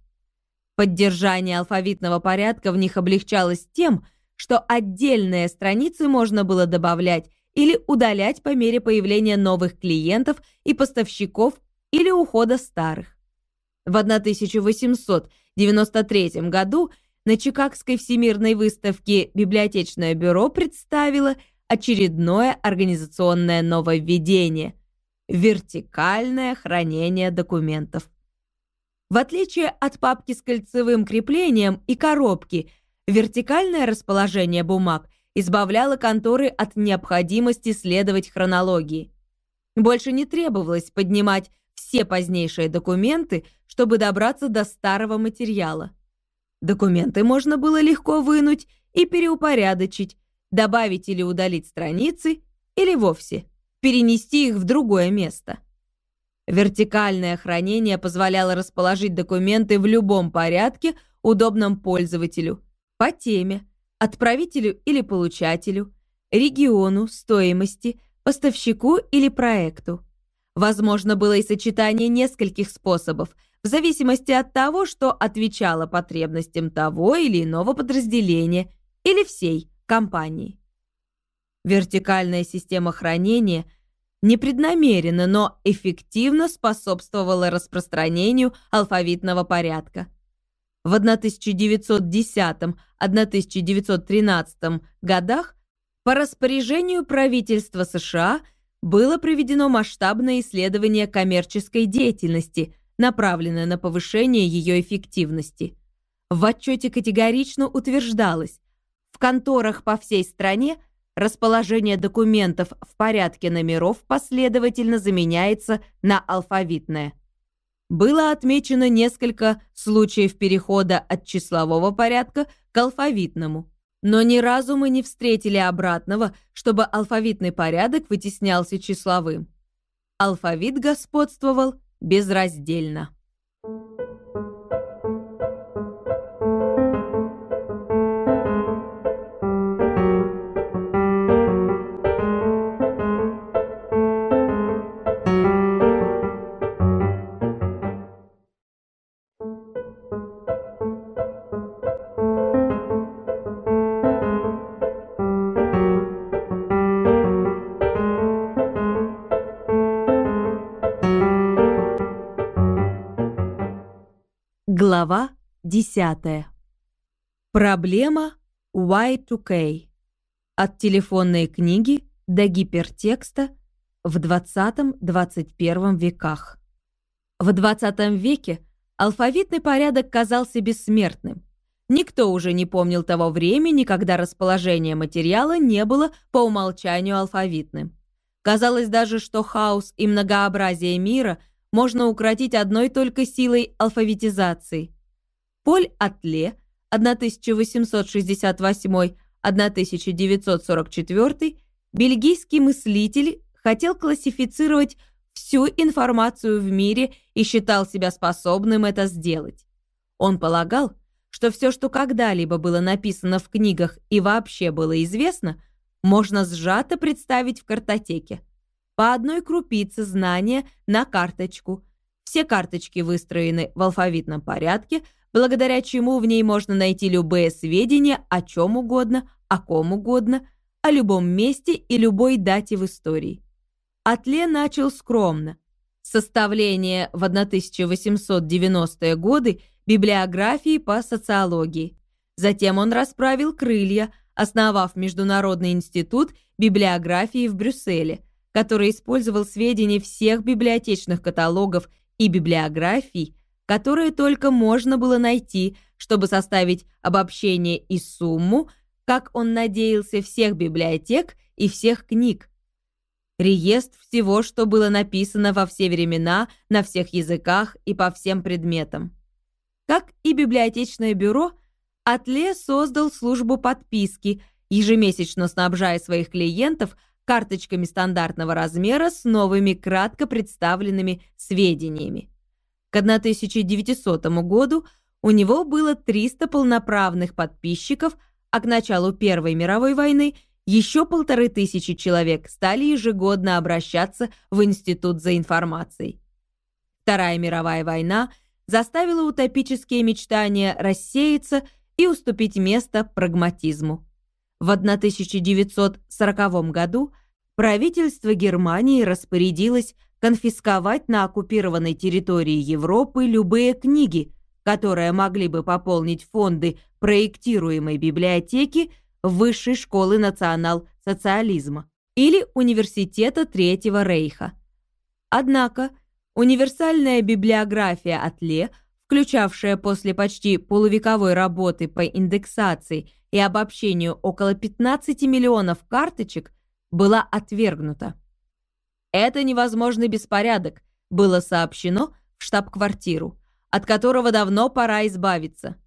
Поддержание алфавитного порядка в них облегчалось тем, что отдельные страницы можно было добавлять или удалять по мере появления новых клиентов и поставщиков или ухода старых. В 1893 году на Чикагской всемирной выставке библиотечное бюро представило очередное организационное нововведение – вертикальное хранение документов. В отличие от папки с кольцевым креплением и коробки, вертикальное расположение бумаг избавляло конторы от необходимости следовать хронологии. Больше не требовалось поднимать все позднейшие документы, чтобы добраться до старого материала. Документы можно было легко вынуть и переупорядочить, добавить или удалить страницы, или вовсе перенести их в другое место. Вертикальное хранение позволяло расположить документы в любом порядке, удобном пользователю, по теме, отправителю или получателю, региону, стоимости, поставщику или проекту. Возможно было и сочетание нескольких способов, в зависимости от того, что отвечало потребностям того или иного подразделения или всей компании. Вертикальная система хранения непреднамеренно, но эффективно способствовала распространению алфавитного порядка. В 1910-1913 годах по распоряжению правительства США было проведено масштабное исследование коммерческой деятельности – направленная на повышение ее эффективности. В отчете категорично утверждалось, в конторах по всей стране расположение документов в порядке номеров последовательно заменяется на алфавитное. Было отмечено несколько случаев перехода от числового порядка к алфавитному, но ни разу мы не встретили обратного, чтобы алфавитный порядок вытеснялся числовым. Алфавит господствовал безраздельно. 10. Проблема Y2K. От телефонной книги до гипертекста в 20-21 веках. В 20 веке алфавитный порядок казался бессмертным. Никто уже не помнил того времени, когда расположение материала не было по умолчанию алфавитным. Казалось даже, что хаос и многообразие мира можно укротить одной только силой алфавитизации. Поль Атле 1868-1944 бельгийский мыслитель хотел классифицировать всю информацию в мире и считал себя способным это сделать. Он полагал, что все, что когда-либо было написано в книгах и вообще было известно, можно сжато представить в картотеке. По одной крупице знания на карточку. Все карточки выстроены в алфавитном порядке, благодаря чему в ней можно найти любые сведения о чем угодно, о ком угодно, о любом месте и любой дате в истории. Атле начал скромно. Составление в 1890-е годы библиографии по социологии. Затем он расправил крылья, основав Международный институт библиографии в Брюсселе, который использовал сведения всех библиотечных каталогов и библиографий, которые только можно было найти, чтобы составить обобщение и сумму, как он надеялся, всех библиотек и всех книг, реестр всего, что было написано во все времена, на всех языках и по всем предметам. Как и библиотечное бюро, Атле создал службу подписки, ежемесячно снабжая своих клиентов карточками стандартного размера с новыми кратко представленными сведениями. К 1900 году у него было 300 полноправных подписчиков, а к началу Первой мировой войны – еще полторы тысячи человек стали ежегодно обращаться в Институт за информацией. Вторая мировая война заставила утопические мечтания рассеяться и уступить место прагматизму. В 1940 году правительство Германии распорядилось конфисковать на оккупированной территории Европы любые книги, которые могли бы пополнить фонды проектируемой библиотеки Высшей школы национал-социализма или Университета Третьего Рейха. Однако универсальная библиография Атле, включавшая после почти полувековой работы по индексации и обобщению около 15 миллионов карточек, была отвергнута. «Это невозможный беспорядок», было сообщено в штаб-квартиру, от которого давно пора избавиться.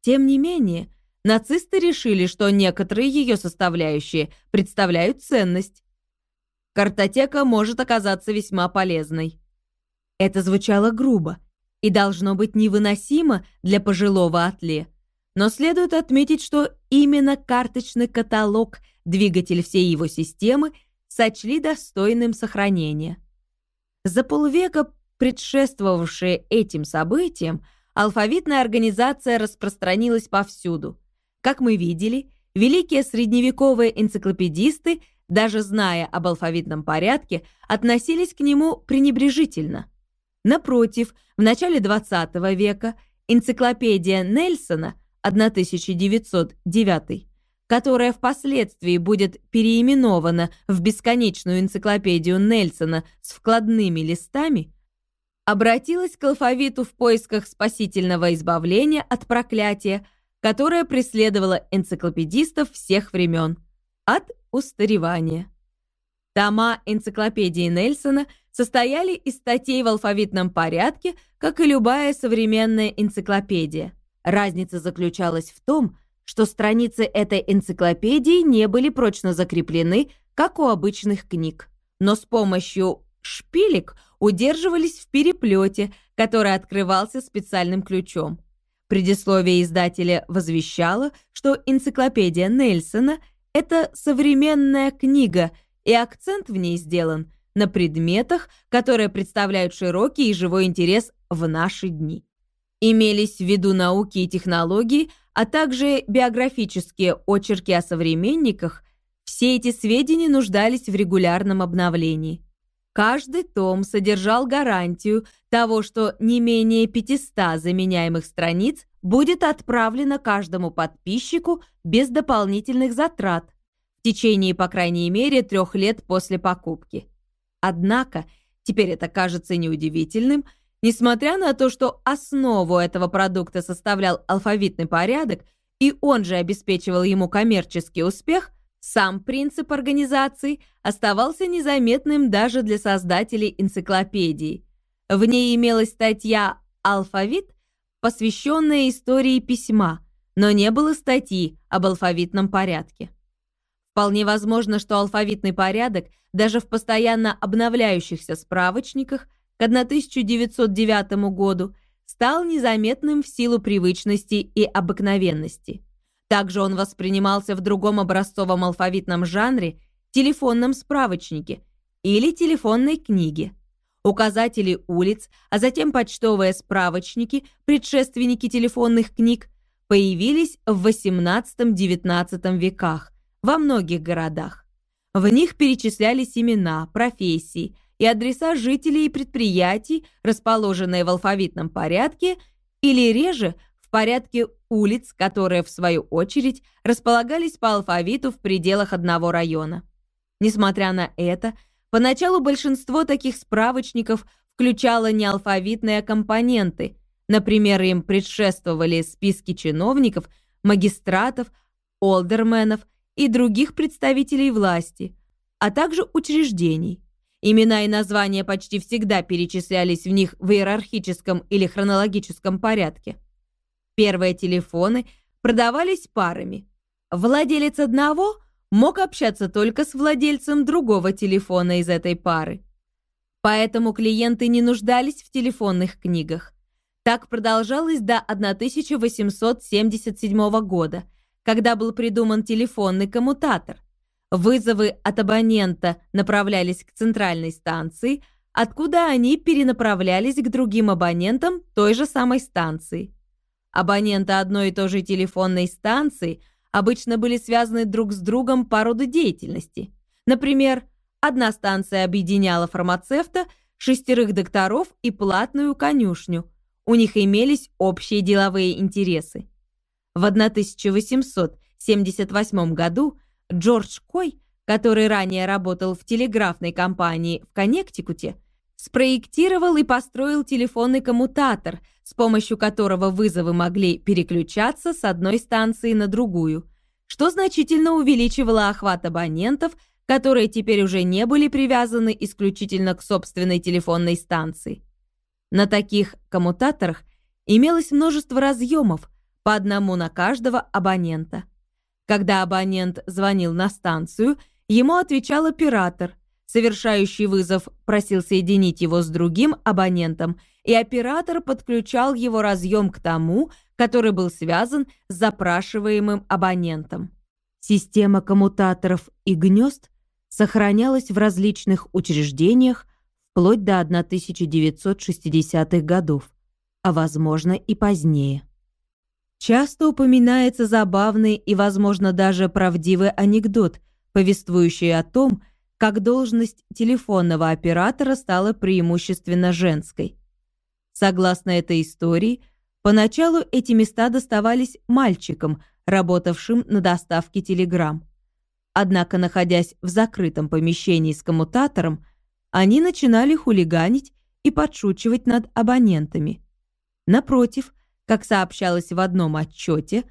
Тем не менее, нацисты решили, что некоторые ее составляющие представляют ценность. Картотека может оказаться весьма полезной. Это звучало грубо и должно быть невыносимо для пожилого атле. Но следует отметить, что именно карточный каталог, двигатель всей его системы, сочли достойным сохранения. За полвека, предшествовавшие этим событиям, алфавитная организация распространилась повсюду – как мы видели, великие средневековые энциклопедисты, даже зная об алфавитном порядке, относились к нему пренебрежительно. Напротив, в начале XX века энциклопедия Нельсона 1909 которая впоследствии будет переименована в бесконечную энциклопедию Нельсона с вкладными листами, обратилась к алфавиту в поисках спасительного избавления от проклятия, которая преследовала энциклопедистов всех времен от устаревания. Тома энциклопедии Нельсона состояли из статей в алфавитном порядке, как и любая современная энциклопедия. Разница заключалась в том, что страницы этой энциклопедии не были прочно закреплены, как у обычных книг, но с помощью шпилек удерживались в переплете, который открывался специальным ключом. Предисловие издателя возвещало, что энциклопедия Нельсона – это современная книга, и акцент в ней сделан на предметах, которые представляют широкий и живой интерес в наши дни. Имелись в виду науки и технологии, а также биографические очерки о современниках, все эти сведения нуждались в регулярном обновлении. Каждый том содержал гарантию того, что не менее 500 заменяемых страниц будет отправлено каждому подписчику без дополнительных затрат в течение, по крайней мере, трех лет после покупки. Однако, теперь это кажется неудивительным, несмотря на то, что основу этого продукта составлял алфавитный порядок, и он же обеспечивал ему коммерческий успех, сам принцип организации оставался незаметным даже для создателей энциклопедии. В ней имелась статья «Алфавит», посвященная истории письма, но не было статьи об алфавитном порядке. Вполне возможно, что алфавитный порядок даже в постоянно обновляющихся справочниках к 1909 году стал незаметным в силу привычности и обыкновенности. Также он воспринимался в другом образцовом алфавитном жанре – телефонном справочнике или телефонной книге. Указатели улиц, а затем почтовые справочники, предшественники телефонных книг, появились в XVIII-XIX веках во многих городах. В них перечислялись имена, профессии и адреса жителей и предприятий, расположенные в алфавитном порядке, или реже в порядке улиц, которые, в свою очередь, располагались по алфавиту в пределах одного района. Несмотря на это, Поначалу большинство таких справочников включало неалфавитные компоненты. Например, им предшествовали списки чиновников, магистратов, олдерменов и других представителей власти, а также учреждений. Имена и названия почти всегда перечислялись в них в иерархическом или хронологическом порядке. Первые телефоны продавались парами. Владелец одного – мог общаться только с владельцем другого телефона из этой пары. Поэтому клиенты не нуждались в телефонных книгах. Так продолжалось до 1877 года, когда был придуман телефонный коммутатор. Вызовы от абонента направлялись к центральной станции, откуда они перенаправлялись к другим абонентам той же самой станции. Абоненты одной и той же телефонной станции – обычно были связаны друг с другом по роду деятельности. Например, одна станция объединяла фармацевта, шестерых докторов и платную конюшню. У них имелись общие деловые интересы. В 1878 году Джордж Кой, который ранее работал в телеграфной компании в Коннектикуте, спроектировал и построил телефонный коммутатор, с помощью которого вызовы могли переключаться с одной станции на другую, что значительно увеличивало охват абонентов, которые теперь уже не были привязаны исключительно к собственной телефонной станции. На таких коммутаторах имелось множество разъемов, по одному на каждого абонента. Когда абонент звонил на станцию, ему отвечал оператор – Совершающий вызов просил соединить его с другим абонентом, и оператор подключал его разъем к тому, который был связан с запрашиваемым абонентом. Система коммутаторов и гнезд сохранялась в различных учреждениях вплоть до 1960-х годов, а возможно и позднее. Часто упоминается забавный и, возможно, даже правдивый анекдот, повествующий о том, как должность телефонного оператора стала преимущественно женской. Согласно этой истории, поначалу эти места доставались мальчикам, работавшим на доставке телеграмм. Однако, находясь в закрытом помещении с коммутатором, они начинали хулиганить и подшучивать над абонентами. Напротив, как сообщалось в одном отчете,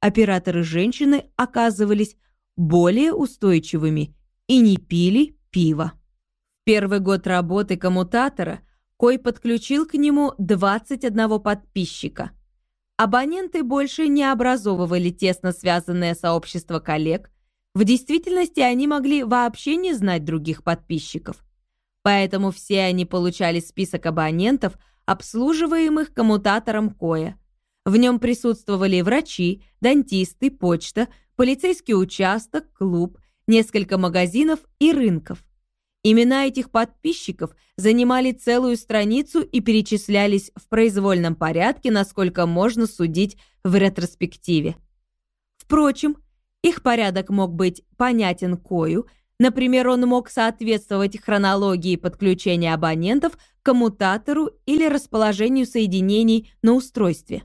операторы-женщины оказывались более устойчивыми и не пили пиво. В первый год работы коммутатора Кой подключил к нему 21 подписчика. Абоненты больше не образовывали тесно связанное сообщество коллег, в действительности они могли вообще не знать других подписчиков. Поэтому все они получали список абонентов, обслуживаемых коммутатором Коя. В нем присутствовали врачи, дантисты, почта, полицейский участок, клуб, несколько магазинов и рынков. Имена этих подписчиков занимали целую страницу и перечислялись в произвольном порядке, насколько можно судить в ретроспективе. Впрочем, их порядок мог быть понятен Кою, например, он мог соответствовать хронологии подключения абонентов к коммутатору или расположению соединений на устройстве.